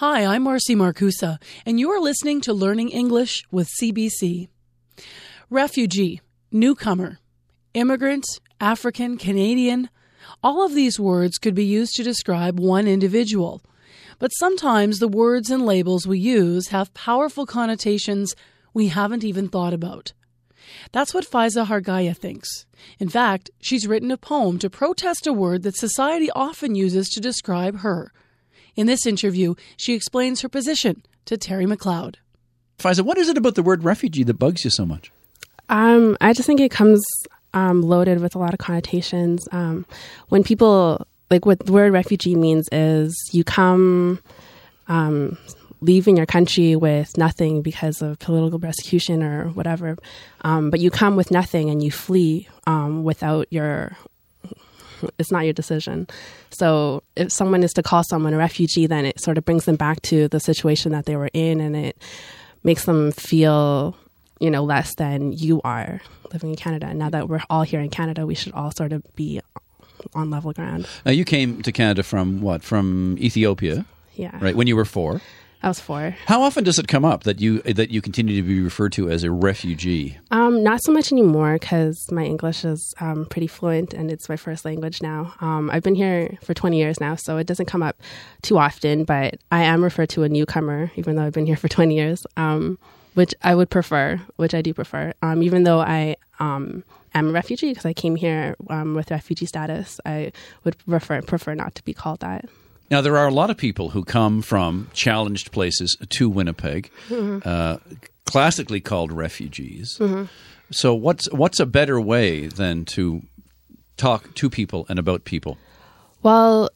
Hi, I'm Marcy Markusa, and you are listening to Learning English with CBC. Refugee, newcomer, immigrant, African, Canadian, all of these words could be used to describe one individual. But sometimes the words and labels we use have powerful connotations we haven't even thought about. That's what Faiza Hargaya thinks. In fact, she's written a poem to protest a word that society often uses to describe her. In this interview, she explains her position to Terry MacLeod. Faiza, what is it about the word refugee that bugs you so much? Um, I just think it comes um, loaded with a lot of connotations. Um, when people like what the word refugee means is you come um, leaving your country with nothing because of political persecution or whatever, um, but you come with nothing and you flee um, without your. It's not your decision. So if someone is to call someone a refugee, then it sort of brings them back to the situation that they were in, and it makes them feel, you know, less than you are living in Canada. Now that we're all here in Canada, we should all sort of be on level ground. Now, you came to Canada from what? From Ethiopia, Yeah. right? When you were four. I was four. How often does it come up that you that you continue to be referred to as a refugee? Um, not so much anymore because my English is um, pretty fluent and it's my first language now. Um, I've been here for 20 years now, so it doesn't come up too often, but I am referred to a newcomer, even though I've been here for 20 years, um, which I would prefer, which I do prefer. Um, even though I um, am a refugee because I came here um, with refugee status, I would prefer, prefer not to be called that. Now, there are a lot of people who come from challenged places to Winnipeg, uh, classically called refugees. So, what's what's a better way than to talk to people and about people? Well,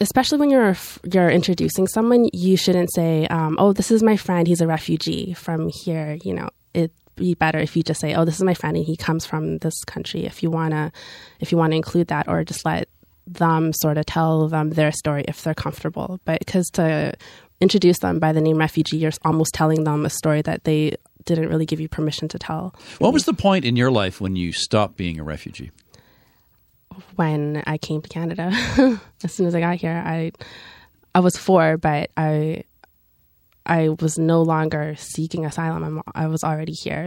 especially when you're you're introducing someone, you shouldn't say, um, "Oh, this is my friend. He's a refugee from here." You know, it'd be better if you just say, "Oh, this is my friend, and he comes from this country." If you wanna, if you wanna include that, or just let them sort of tell them their story if they're comfortable. But because to introduce them by the name refugee, you're almost telling them a story that they didn't really give you permission to tell. What was the point in your life when you stopped being a refugee? when I came to Canada. as soon as I got here, I I was four, but I I was no longer seeking asylum. I'm, I was already here.